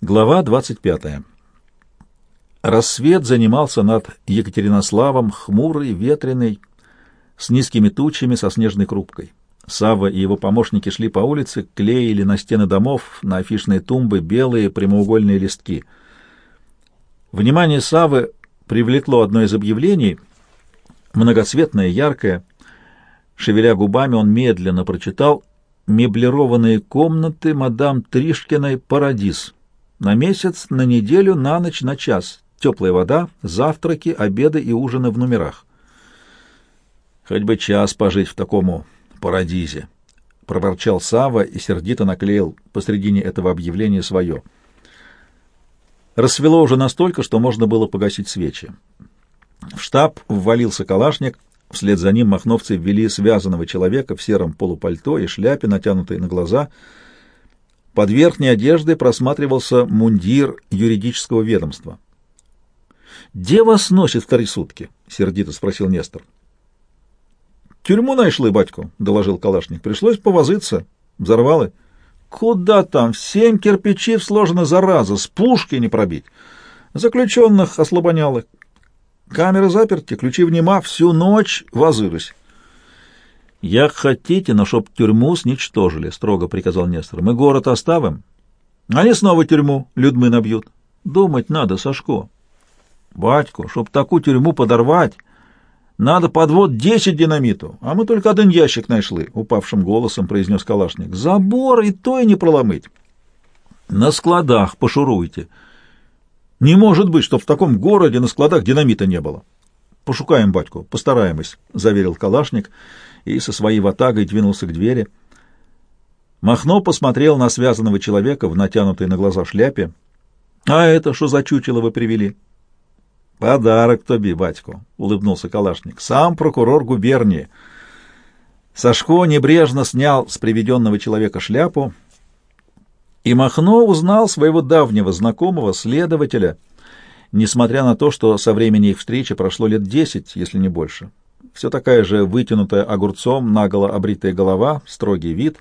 Глава 25. Рассвет занимался над Екатеринославом хмурый, ветреный, с низкими тучами, со снежной крупкой. Сава и его помощники шли по улице, клеили на стены домов, на афишные тумбы белые прямоугольные листки. Внимание Савы привлекло одно из объявлений, многоцветное, яркое. Шевеля губами, он медленно прочитал «Меблированные комнаты мадам Тришкиной Парадис». На месяц, на неделю, на ночь, на час. Теплая вода, завтраки, обеды и ужины в номерах. Хоть бы час пожить в такому парадизе, — проворчал Сава и сердито наклеил посредине этого объявления свое. Рассвело уже настолько, что можно было погасить свечи. В штаб ввалился калашник, вслед за ним махновцы ввели связанного человека в сером полупальто и шляпе, натянутой на глаза — под верхней одеждой просматривался мундир юридического ведомства. «Где вас носит в три сутки?» — сердито спросил Нестор. «Тюрьму нашли, батьку», — доложил Калашник. «Пришлось повозиться. Взорвалы». «Куда там? Семь кирпичей сложено зараза, с пушки не пробить. Заключенных ослабоняло. Камеры заперти, ключи внима, всю ночь возырось». «Як хотите, но чтоб тюрьму сничтожили», — строго приказал Нестор. «Мы город оставим, они снова тюрьму людьми набьют. Думать надо, Сашко. Батько, чтоб такую тюрьму подорвать, надо подвод десять динамиту, а мы только один ящик нашли», — упавшим голосом произнес Калашник. «Забор и то и не проломыть. На складах пошуруйте. Не может быть, чтоб в таком городе на складах динамита не было». «Пошукаем, батьку, постараемся», — заверил Калашник, — и со своей ватагой двинулся к двери. Махно посмотрел на связанного человека в натянутой на глаза шляпе. «А это что за чучело вы привели?» «Подарок тоби, батько», — улыбнулся Калашник. «Сам прокурор губернии». Сашко небрежно снял с приведенного человека шляпу, и Махно узнал своего давнего знакомого, следователя, несмотря на то, что со времени их встречи прошло лет десять, если не больше все такая же вытянутая огурцом, наголо обритая голова, строгий вид,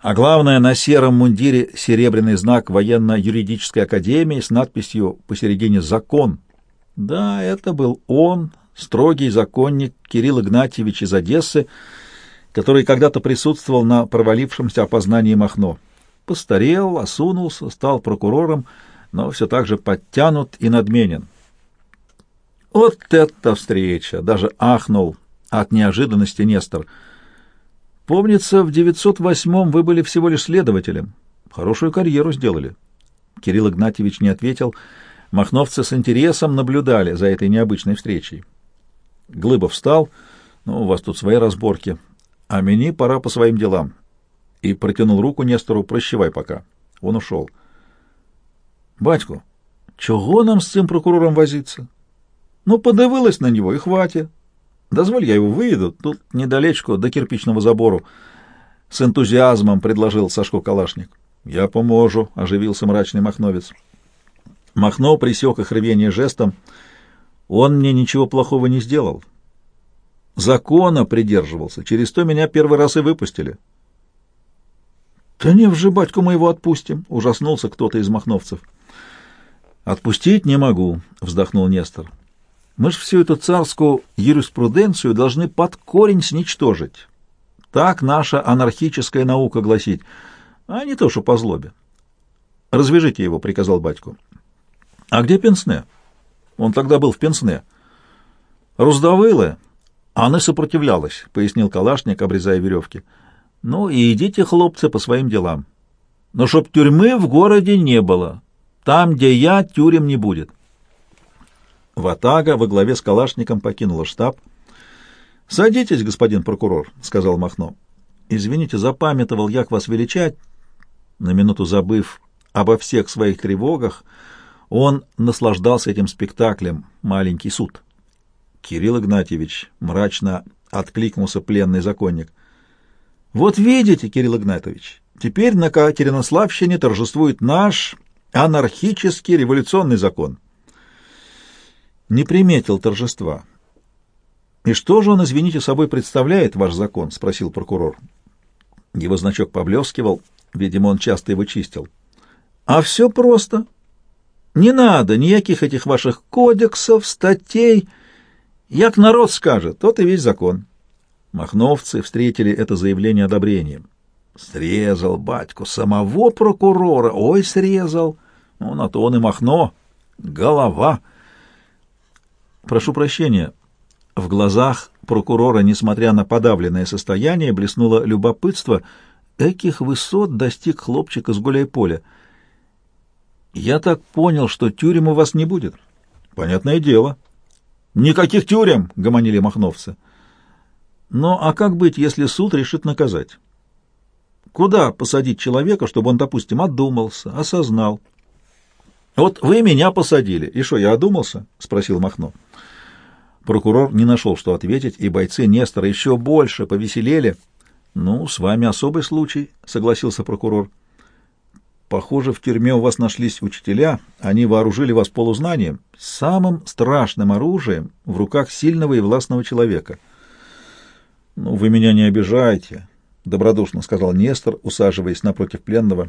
а главное, на сером мундире серебряный знак военно-юридической академии с надписью посередине «Закон». Да, это был он, строгий законник Кирилл Игнатьевич из Одессы, который когда-то присутствовал на провалившемся опознании Махно. Постарел, осунулся, стал прокурором, но все так же подтянут и надменен. Вот это встреча! Даже ахнул от неожиданности Нестор. Помнится, в 908-м вы были всего лишь следователем. Хорошую карьеру сделали. Кирилл Игнатьевич не ответил. Махновцы с интересом наблюдали за этой необычной встречей. Глыбов встал. Ну, у вас тут свои разборки. А мне пора по своим делам. И протянул руку Нестору. Прощевай пока. Он ушел. Батьку, чего нам с тем прокурором возиться? Ну, подивилась на него и хватит. Дозволь, я его выведу, тут недалечко, до кирпичного забору. С энтузиазмом предложил Сашко Калашник. Я поможу, оживился мрачный махновец. Махно присек их рвение жестом. Он мне ничего плохого не сделал. Закона придерживался. Через то меня первый раз и выпустили. — Да не в жибатьку мы его отпустим, — ужаснулся кто-то из махновцев. — Отпустить не могу, — вздохнул Нестор. Мы же всю эту царскую юриспруденцию должны под корень сничтожить. Так наша анархическая наука гласит, а не то, что по злобе. «Развяжите его», — приказал батьку. «А где Пенсне?» Он тогда был в Пенсне. «Руздавыла, она сопротивлялась», — пояснил Калашник, обрезая веревки. «Ну и идите, хлопцы, по своим делам. Но чтоб тюрьмы в городе не было. Там, где я, тюрем не будет». Ватага во главе с Калашником покинула штаб. «Садитесь, господин прокурор», — сказал Махно. «Извините, запамятовал, як вас величать». На минуту забыв обо всех своих тревогах, он наслаждался этим спектаклем «Маленький суд». Кирилл Игнатьевич мрачно откликнулся пленный законник. «Вот видите, Кирилл Игнатьевич, теперь на Катеринославщине торжествует наш анархический революционный закон» не приметил торжества. «И что же он, извините, собой представляет, ваш закон?» — спросил прокурор. Его значок поблескивал, видимо, он часто его чистил. А все просто. Не надо никаких этих ваших кодексов, статей. Як народ скажет, тот и весь закон. Махновцы встретили это заявление одобрением. Срезал батьку самого прокурора, ой, срезал. Ну, на то он и Махно. Голова. Прошу прощения. В глазах прокурора, несмотря на подавленное состояние, блеснуло любопытство. Эких высот достиг хлопчик из гуляй-поля. Я так понял, что тюрем у вас не будет. Понятное дело. Никаких тюрем, гомонили махновцы. Но а как быть, если суд решит наказать? Куда посадить человека, чтобы он, допустим, отдумался, осознал? Вот вы меня посадили, и что, я одумался? спросил Махно. Прокурор не нашел, что ответить, и бойцы Нестора еще больше повеселели. «Ну, с вами особый случай», — согласился прокурор. «Похоже, в тюрьме у вас нашлись учителя. Они вооружили вас полузнанием, самым страшным оружием в руках сильного и властного человека». «Ну, вы меня не обижаете», — добродушно сказал Нестор, усаживаясь напротив пленного.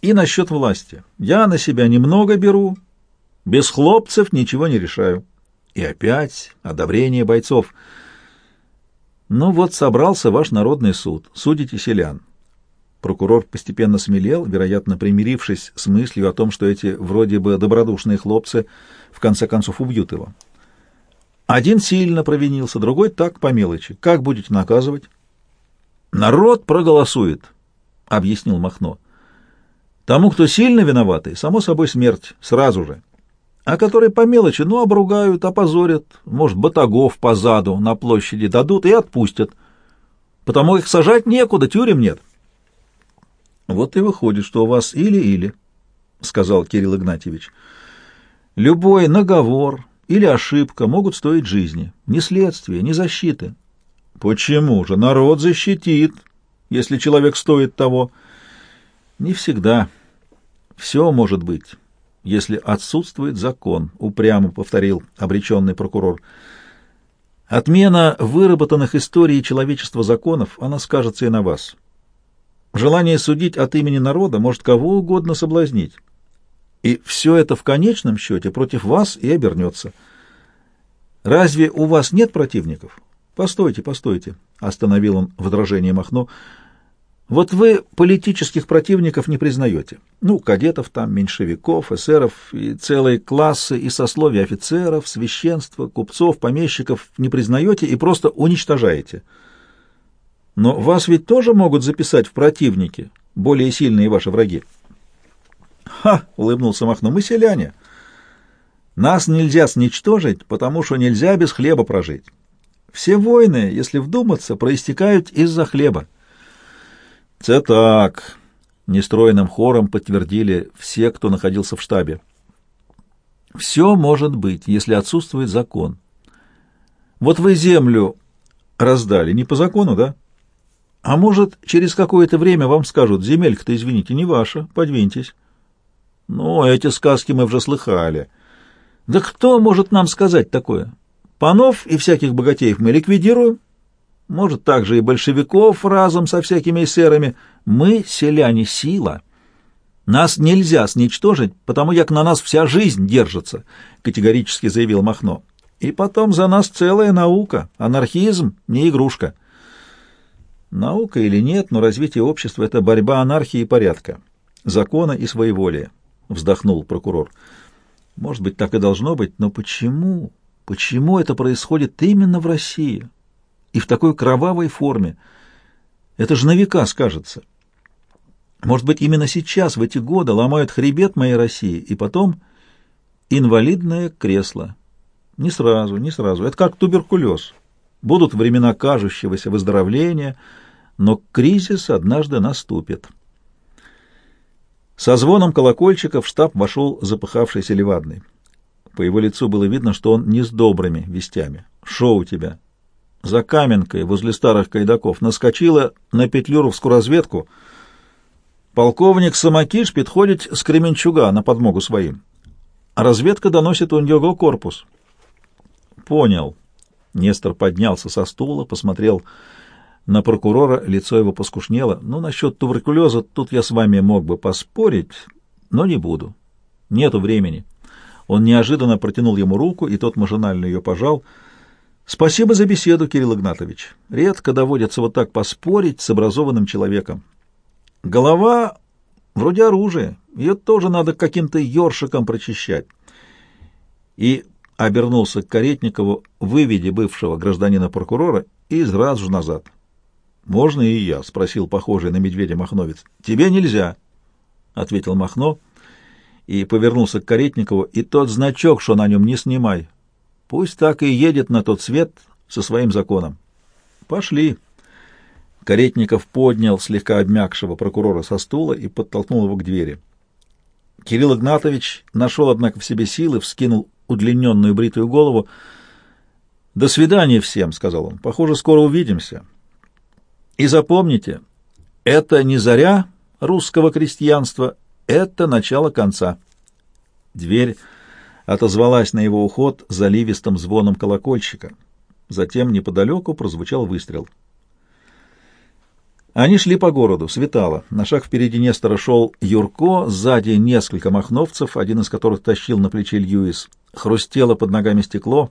«И насчет власти. Я на себя немного беру, без хлопцев ничего не решаю». И опять одобрение бойцов. Ну вот собрался ваш народный суд, судите селян. Прокурор постепенно смелел, вероятно, примирившись с мыслью о том, что эти вроде бы добродушные хлопцы в конце концов убьют его. Один сильно провинился, другой так по мелочи. Как будете наказывать? Народ проголосует, объяснил Махно. Тому, кто сильно виноватый, само собой смерть, сразу же а которые по мелочи, ну, обругают, опозорят, может, батагов позаду на площади дадут и отпустят. Потому их сажать некуда, тюрем нет. Вот и выходит, что у вас или-или, — сказал Кирилл Игнатьевич. Любой наговор или ошибка могут стоить жизни. Ни следствия, ни защиты. Почему же? Народ защитит, если человек стоит того. Не всегда. Все может быть если отсутствует закон, упрямо повторил обреченный прокурор. Отмена выработанных историей человечества законов, она скажется и на вас. Желание судить от имени народа может кого угодно соблазнить. И все это в конечном счете против вас и обернется. Разве у вас нет противников? Постойте, постойте, остановил он в Махно. Вот вы политических противников не признаете. Ну, кадетов там, меньшевиков, эсеров и целые классы и сословия офицеров, священства, купцов, помещиков не признаете и просто уничтожаете. Но вас ведь тоже могут записать в противники, более сильные ваши враги. «Ха!» — улыбнулся Махно. «Мы селяне. Нас нельзя сничтожить, потому что нельзя без хлеба прожить. Все войны, если вдуматься, проистекают из-за хлеба. «Це так», — нестроенным хором подтвердили все, кто находился в штабе. «Все может быть, если отсутствует закон. Вот вы землю раздали не по закону, да? А может, через какое-то время вам скажут, земелька-то, извините, не ваша, подвиньтесь». «Ну, эти сказки мы уже слыхали». «Да кто может нам сказать такое? Панов и всяких богатеев мы ликвидируем, может, также и большевиков разом со всякими эсерами. Мы, селяне, сила. Нас нельзя сничтожить, потому как на нас вся жизнь держится, — категорически заявил Махно. И потом за нас целая наука. Анархизм — не игрушка. Наука или нет, но развитие общества — это борьба анархии и порядка, закона и своеволия, — вздохнул прокурор. Может быть, так и должно быть, но почему? Почему это происходит именно в России? И в такой кровавой форме. Это же на века скажется. Может быть, именно сейчас, в эти годы, ломают хребет моей России, и потом инвалидное кресло. Не сразу, не сразу. Это как туберкулез. Будут времена кажущегося выздоровления, но кризис однажды наступит. Со звоном колокольчика в штаб вошел запыхавшийся Левадный. По его лицу было видно, что он не с добрыми вестями. «Шо у тебя?» За Каменкой возле старых кайдаков наскочила на петлюровскую разведку. Полковник Самакиш подходит с Кременчуга на подмогу своим. разведка доносит у него корпус. Понял. Нестор поднялся со стула, посмотрел На прокурора лицо его поскушнело. «Ну, насчет туберкулеза тут я с вами мог бы поспорить, но не буду. Нету времени». Он неожиданно протянул ему руку, и тот машинально ее пожал. «Спасибо за беседу, Кирилл Игнатович. Редко доводится вот так поспорить с образованным человеком. Голова вроде оружия, ее тоже надо каким-то ёршиком прочищать». И обернулся к Каретникову, выведя бывшего гражданина прокурора, и сразу же назад. «Можно и я?» — спросил похожий на медведя Махновец. «Тебе нельзя», — ответил Махно и повернулся к Каретникову, «и тот значок, что на нем, не снимай. Пусть так и едет на тот свет со своим законом». «Пошли». Каретников поднял слегка обмякшего прокурора со стула и подтолкнул его к двери. Кирилл Игнатович нашел, однако, в себе силы, вскинул удлиненную бритую голову. «До свидания всем», — сказал он. «Похоже, скоро увидимся». И запомните, это не заря русского крестьянства, это начало конца. Дверь отозвалась на его уход заливистым звоном колокольчика. Затем неподалеку прозвучал выстрел. Они шли по городу, светало. На шаг впереди Нестора шел Юрко, сзади несколько махновцев, один из которых тащил на плече Льюис. Хрустело под ногами стекло,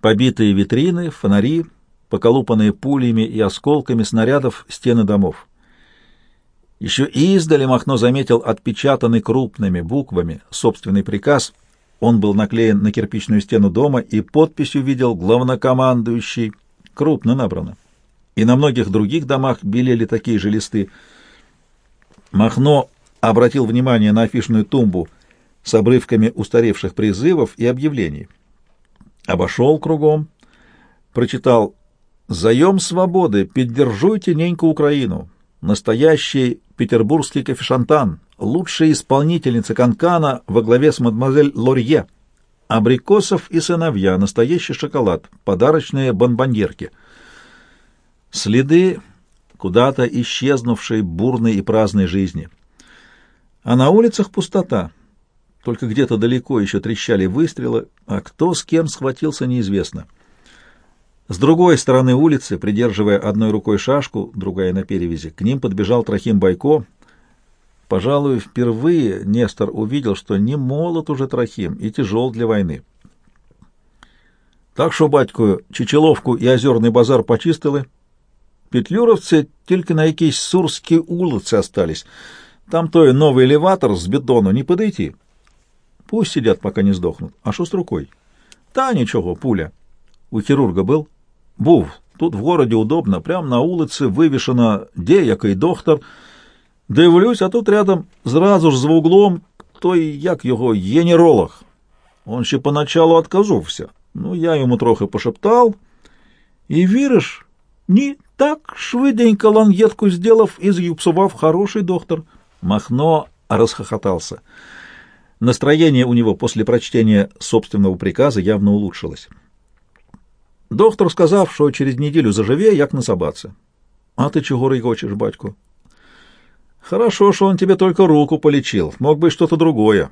побитые витрины, фонари — поколупанные пулями и осколками снарядов стены домов. Еще издали Махно заметил отпечатанный крупными буквами собственный приказ. Он был наклеен на кирпичную стену дома и подписью видел главнокомандующий. Крупно набрано. И на многих других домах белели такие же листы. Махно обратил внимание на афишную тумбу с обрывками устаревших призывов и объявлений. Обошел кругом, прочитал Заем свободы, поддержуйте неньку Украину. Настоящий петербургский кофешантан, лучшая исполнительница канкана во главе с мадемуазель Лорье. Абрикосов и сыновья, настоящий шоколад, подарочные бонбоньерки. Следы куда-то исчезнувшей бурной и праздной жизни. А на улицах пустота. Только где-то далеко еще трещали выстрелы, а кто с кем схватился, неизвестно. С другой стороны улицы, придерживая одной рукой шашку, другая на перевязи, к ним подбежал Трохим Байко. Пожалуй, впервые Нестор увидел, что не молод уже Трохим и тяжел для войны. Так что, батько, Чечеловку и Озерный базар почистили. Петлюровцы только на якісь сурские улицы остались. Там той новый элеватор с бетону не подойти. Пусть сидят, пока не сдохнут. А что с рукой? Та ничего, пуля. У хирурга был? Був. Тут в городі удобно, прямо на вулиці вивішено деякий доктор. Дивлюсь, а тут рядом зразу ж за углом той, як його, генеролог. Он ще поначалу отказувався. Ну, я йому трохи пошептав. І віриш? Ні, так швиденько лангетку сделав и згипсовав хороший доктор. Махно расхохотался. Настроение у него после прочтения собственного приказа явно улучшилось. Доктор сказав, що через неділю заживе, як на собаце. А ты чего рыгочешь, батьку? Хорошо, что он тебе только руку полечил. Мог бы что-то другое.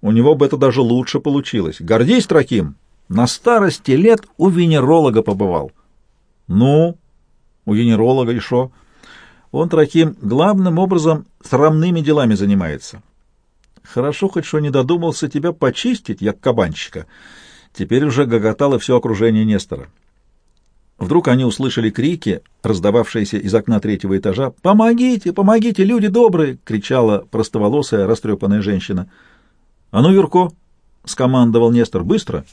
У него бы это даже лучше получилось. Гордись, Траким. На старости лет у венеролога побывал. Ну, у венеролога и шо? Он, Траким, главным образом срамными делами занимается. Хорошо хоть что не додумался тебя почистить, як кабанчика. Теперь уже гоготало все окружение Нестора. Вдруг они услышали крики, раздававшиеся из окна третьего этажа. «Помогите! Помогите, люди добрые!» — кричала простоволосая, растрепанная женщина. «А ну, Юрко!» — скомандовал Нестор. «Быстро!»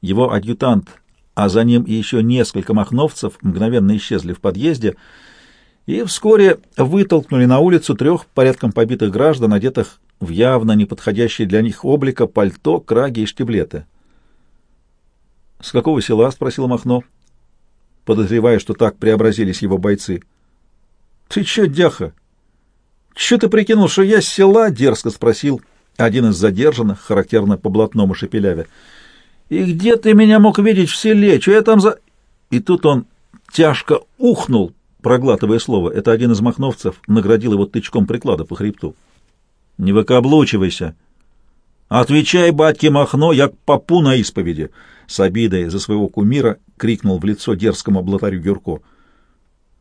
Его адъютант, а за ним и еще несколько махновцев мгновенно исчезли в подъезде и вскоре вытолкнули на улицу трех порядком побитых граждан, одетых в явно неподходящие для них облика пальто, краги и штиблеты. «С какого села?» — спросил Махно, подозревая, что так преобразились его бойцы. «Ты чё, дяха? Чё ты прикинул, что я с села?» — дерзко спросил один из задержанных, характерно по блатному шепеляве. «И где ты меня мог видеть в селе? Чё я там за...» И тут он тяжко ухнул, проглатывая слово. Это один из махновцев наградил его тычком приклада по хребту. «Не выкаблучивайся!» «Отвечай, батьке Махно, як попу на исповеди!» С обидой за своего кумира крикнул в лицо дерзкому блатарю Гюрко.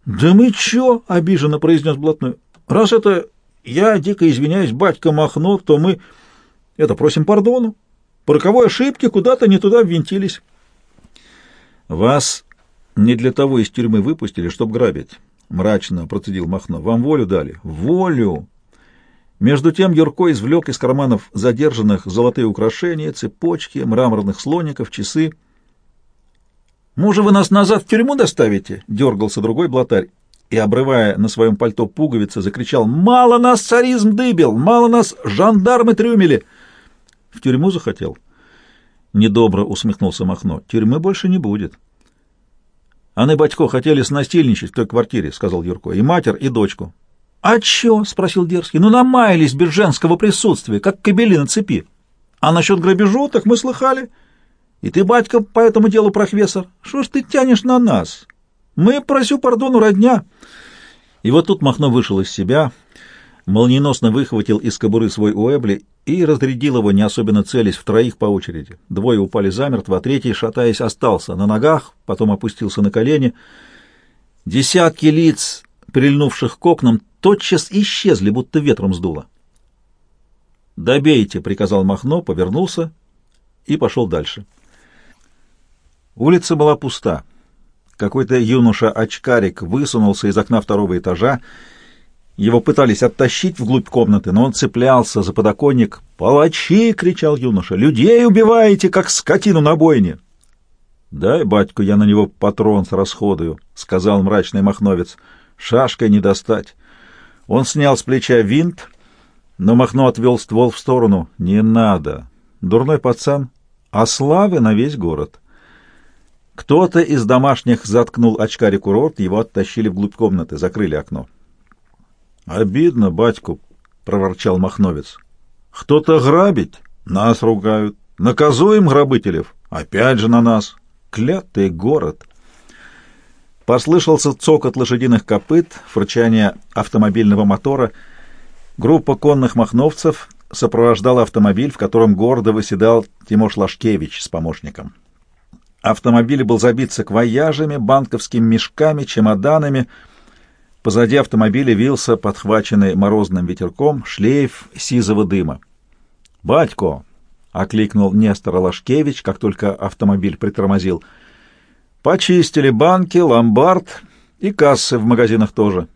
«Да мы чё?» — обиженно произнес блатной. «Раз это я, дико извиняюсь, батька Махно, то мы... Это, просим пардону. По роковой ошибке куда-то не туда ввинтились». «Вас не для того из тюрьмы выпустили, чтобы грабить», — мрачно процедил Махно. «Вам волю дали». «Волю!» Между тем Юрко извлек из карманов задержанных золотые украшения, цепочки, мраморных слоников, часы. «Може, вы нас назад в тюрьму доставите?» — дергался другой блатарь и, обрывая на своем пальто пуговицы, закричал «Мало нас царизм дыбил! Мало нас жандармы трюмили!» «В тюрьму захотел?» Недобро усмехнулся Махно. «Тюрьмы больше не будет». «Аны, батько, хотели снастильничать в той квартире», — сказал Юрко, — «и матер, и дочку. «А чё?» — спросил Дерзкий. «Ну, намаялись без женского присутствия, как кобели на цепи. А насчет грабежу, так мы слыхали. И ты, батька, по этому делу профессор. Что ж ты тянешь на нас? Мы, просю пардону, родня». И вот тут Махно вышел из себя, молниеносно выхватил из кобуры свой уэбли и разрядил его, не особенно целясь, в троих по очереди. Двое упали замертво, а третий, шатаясь, остался на ногах, потом опустился на колени. Десятки лиц, прильнувших к окнам, тотчас исчезли, будто ветром сдуло. «Добейте», — приказал Махно, повернулся и пошел дальше. Улица была пуста. Какой-то юноша-очкарик высунулся из окна второго этажа. Его пытались оттащить вглубь комнаты, но он цеплялся за подоконник. «Палачи!» — кричал юноша. «Людей убиваете, как скотину на бойне!» «Дай, батьку, я на него патрон расходую», — сказал мрачный махновец. «Шашкой не достать». Он снял с плеча винт, но Махно отвел ствол в сторону. «Не надо. Дурной пацан. А славы на весь город». Кто-то из домашних заткнул очкарику рот, его оттащили вглубь комнаты, закрыли окно. «Обидно, батьку», — проворчал Махновец. «Кто-то грабить? Нас ругают. Наказуем грабителев? Опять же на нас. Клятый город!» Послышался цокот лошадиных копыт, фырчание автомобильного мотора. Группа конных махновцев сопровождала автомобиль, в котором гордо выседал Тимош Лашкевич с помощником. Автомобиль был забит саквояжами, банковскими мешками, чемоданами. Позади автомобиля вился, подхваченный морозным ветерком, шлейф сизого дыма. «Батько!» — окликнул Нестор Лашкевич, как только автомобиль притормозил — Почистили банки, ломбард и кассы в магазинах тоже.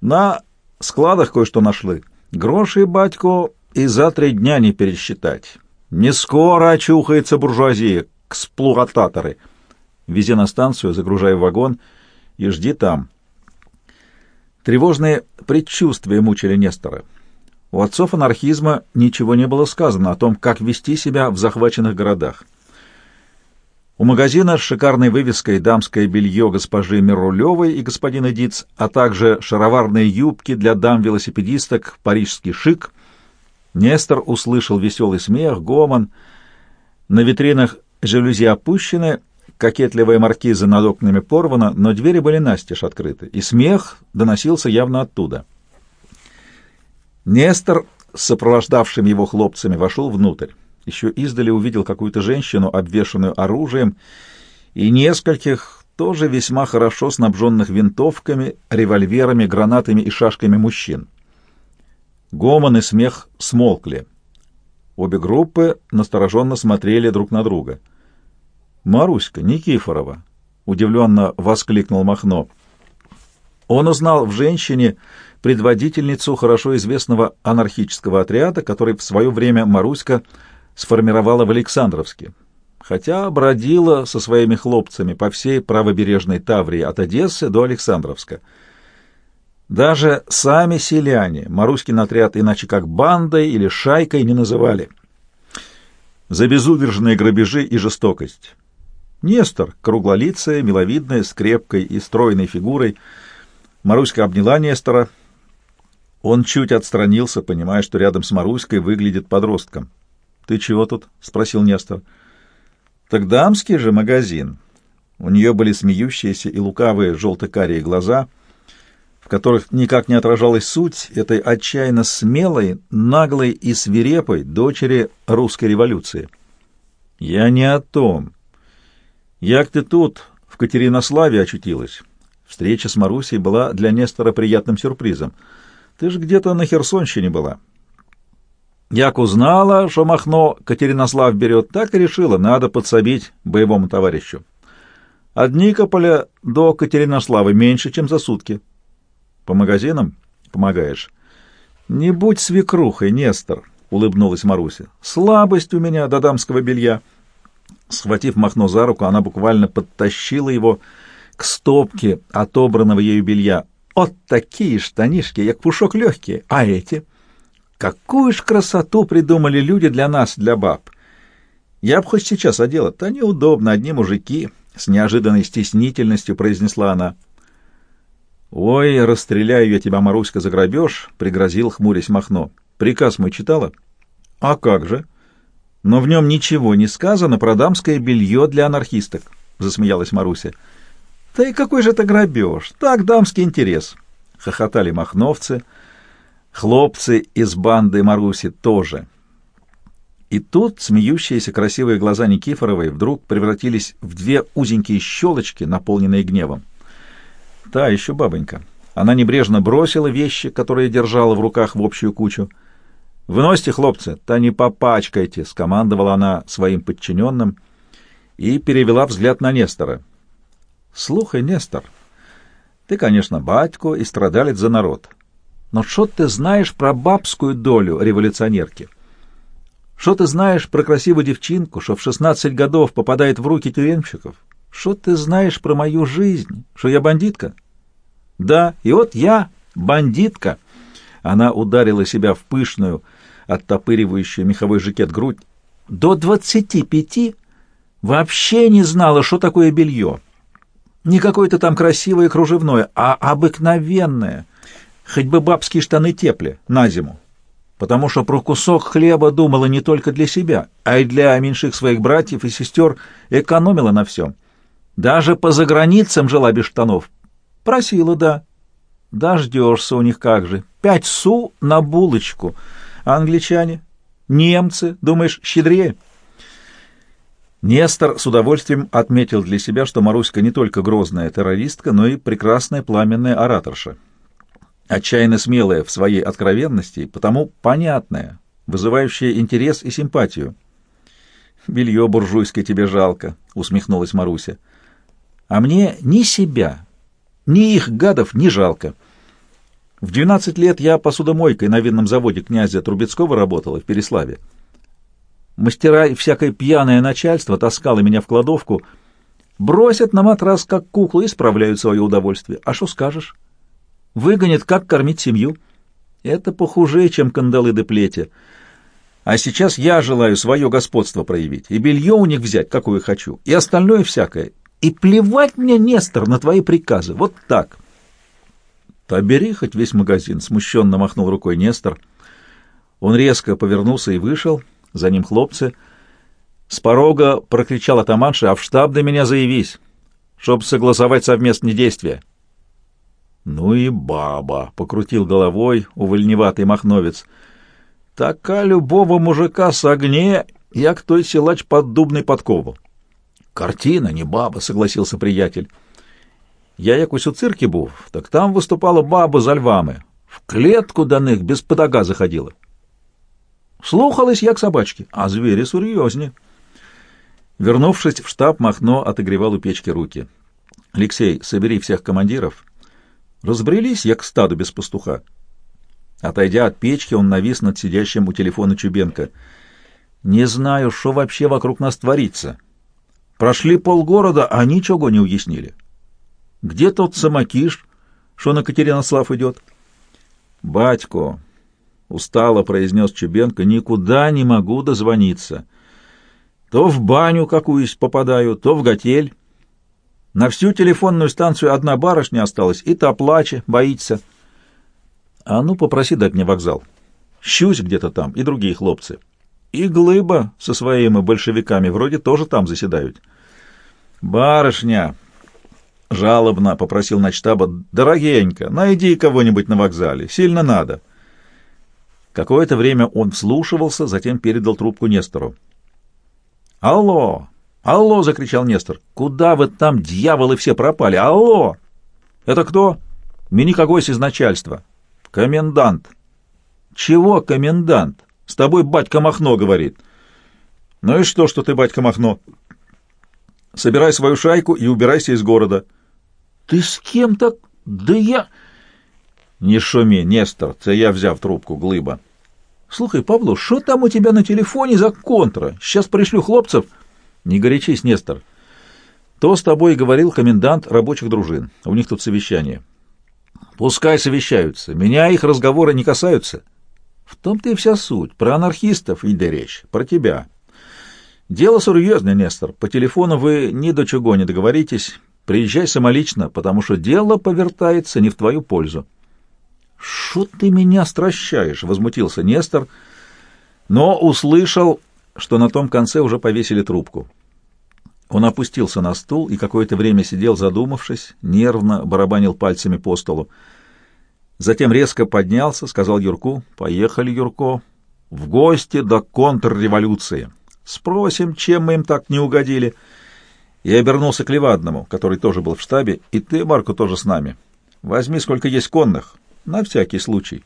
На складах кое-что нашли. Гроши, батько, и за три дня не пересчитать. Не скоро очухается буржуазия, эксплуататоры. Вези на станцию, загружай в вагон и жди там. Тревожные предчувствия мучили Нестора. У отцов анархизма ничего не было сказано о том, как вести себя в захваченных городах. У магазина с шикарной вывеской «Дамское белье» госпожи Мирулевой и господина Диц, а также шароварные юбки для дам-велосипедисток «Парижский шик». Нестор услышал веселый смех, гомон. На витринах жалюзи опущены, кокетливая маркиза над окнами порвана, но двери были настежь открыты, и смех доносился явно оттуда. Нестор с сопровождавшими его хлопцами вошел внутрь еще издали увидел какую-то женщину, обвешанную оружием, и нескольких тоже весьма хорошо снабженных винтовками, револьверами, гранатами и шашками мужчин. Гомон и смех смолкли. Обе группы настороженно смотрели друг на друга. «Маруська Никифорова!» — удивленно воскликнул Махно. Он узнал в женщине предводительницу хорошо известного анархического отряда, который в свое время Маруська сформировала в Александровске, хотя бродила со своими хлопцами по всей правобережной Таврии от Одессы до Александровска. Даже сами селяне Маруськин отряд иначе как бандой или шайкой не называли. За безудержные грабежи и жестокость. Нестор, круглолицая, миловидная, с крепкой и стройной фигурой. Маруська обняла Нестора. Он чуть отстранился, понимая, что рядом с Маруськой выглядит подростком. «Ты чего тут?» — спросил Нестор. «Так дамский же магазин». У нее были смеющиеся и лукавые желто-карие глаза, в которых никак не отражалась суть этой отчаянно смелой, наглой и свирепой дочери русской революции. «Я не о том. Як ты тут, в Катеринославе, очутилась? Встреча с Марусей была для Нестора приятным сюрпризом. Ты ж где-то на Херсонщине была. Як узнала, что Махно Катеринослав берет, так и решила, надо подсобить боевому товарищу. От Никополя до Катеринослава меньше, чем за сутки. По магазинам помогаешь? Не будь свекрухой, Нестор, — улыбнулась Маруся. Слабость у меня до дамского белья. Схватив Махно за руку, она буквально подтащила его к стопке отобранного ею белья. Вот такие штанишки, як пушок легкие. А эти? Какую ж красоту придумали люди для нас, для баб. Я бы хоть сейчас одела, то неудобно, одни мужики. С неожиданной стеснительностью произнесла она. «Ой, расстреляю я тебя, Маруська, за грабеж», — пригрозил, хмурясь Махно. «Приказ мой читала?» «А как же?» «Но в нем ничего не сказано про дамское белье для анархисток», — засмеялась Маруся. «Да и какой же это грабеж? Так, дамский интерес!» — хохотали махновцы. Хлопцы из банды Маруси тоже. И тут смеющиеся красивые глаза Никифоровой вдруг превратились в две узенькие щелочки, наполненные гневом. Та еще бабонька. Она небрежно бросила вещи, которые держала в руках в общую кучу. «Выносите, хлопцы, та не попачкайте!» — скомандовала она своим подчиненным и перевела взгляд на Нестора. Слухай, Нестор, ты, конечно, батько и страдалец за народ. Но что ты знаешь про бабскую долю революционерки? Что ты знаешь про красивую девчинку, что в шестнадцать годов попадает в руки тюремщиков? Что ты знаешь про мою жизнь, что я бандитка? Да, и вот я бандитка. Она ударила себя в пышную, оттопыривающую меховой жакет грудь. До двадцати пяти вообще не знала, что такое белье. Не какое-то там красивое кружевное, а обыкновенное. Хоть бы бабские штаны тепли на зиму. Потому что про кусок хлеба думала не только для себя, а и для меньших своих братьев и сестер экономила на всем. Даже по заграницам жила без штанов. Просила, да. Дождешься у них как же. Пять су на булочку. Англичане? Немцы? Думаешь, щедрее? Нестор с удовольствием отметил для себя, что Маруська не только грозная террористка, но и прекрасная пламенная ораторша. Отчаянно смелая в своей откровенности, потому понятная, вызывающая интерес и симпатию. «Белье буржуйское тебе жалко», — усмехнулась Маруся. «А мне ни себя, ни их гадов не жалко. В двенадцать лет я посудомойкой на винном заводе князя Трубецкого работала в Переславе. Мастера и всякое пьяное начальство таскало меня в кладовку, бросят на матрас, как куклу, и справляют свое удовольствие. А что скажешь? Выгонят, как кормить семью. Это похуже, чем кандалы да плети. А сейчас я желаю свое господство проявить, и белье у них взять, какое хочу, и остальное всякое. И плевать мне, Нестор, на твои приказы. Вот так. Побери хоть весь магазин, смущенно махнул рукой Нестор. Он резко повернулся и вышел, — за ним хлопцы. С порога прокричал атаманша, а в штаб до меня заявись, чтоб согласовать совместные действия. Ну и баба, — покрутил головой увольневатый махновец. Така любого мужика с огне, як той силач под дубной подкову. Картина, не баба, — согласился приятель. Я якось у цирке був, так там выступала баба за львами. В клетку до них без подага заходила. Слухались, як собачки, а звери серьезні. Вернувшись в штаб, Махно отогревал у печки руки. «Алексей, собери всех командиров». Разбрелись, як стадо без пастуха. Отойдя от печки, он навис над сидящим у телефона Чубенко. «Не знаю, что вообще вокруг нас творится. Прошли полгорода, а ничего не уяснили. Где тот самокиш, что на Катеринослав идет?» «Батько, — устало произнес Чубенко, — никуда не могу дозвониться. То в баню какую-то попадаю, то в готель. На всю телефонную станцию одна барышня осталась, и та плаче, боится. А ну, попроси дать мне вокзал. Щусь где-то там, и другие хлопцы. И Глыба со своими большевиками вроде тоже там заседают. Барышня, — жалобно попросил начтаба, — дорогенько, найди кого-нибудь на вокзале, сильно надо. — Какое-то время он вслушивался, затем передал трубку Нестору. «Алло! Алло!» — закричал Нестор. «Куда вы там, дьяволы, все пропали? Алло!» Это кто? Мини-какой из начальства. Комендант. Чего комендант? С тобой батька Махно говорит. Ну и что, что ты батька Махно? Собирай свою шайку и убирайся из города. Ты с кем так? Да я... Не шуми, Нестор, це я взяв трубку, глыба. Слухай, Павло, что там у тебя на телефоне за контра? Сейчас пришлю хлопцев. Не горячись, Нестор. То с тобой говорил комендант рабочих дружин. У них тут совещание. Пускай совещаются. Меня их разговоры не касаются. В том-то и вся суть. Про анархистов иди речь. Про тебя. Дело серьезное, Нестор. По телефону вы ни до чего не договоритесь. Приезжай самолично, потому что дело повертается не в твою пользу. «Шо ты меня стращаешь?» — возмутился Нестор, но услышал, что на том конце уже повесили трубку. Он опустился на стул и какое-то время сидел, задумавшись, нервно барабанил пальцами по столу. Затем резко поднялся, сказал Юрку, «Поехали, Юрко, в гости до контрреволюции. Спросим, чем мы им так не угодили». И обернулся к Левадному, который тоже был в штабе, «И ты, Марко, тоже с нами. Возьми, сколько есть конных, на всякий случай».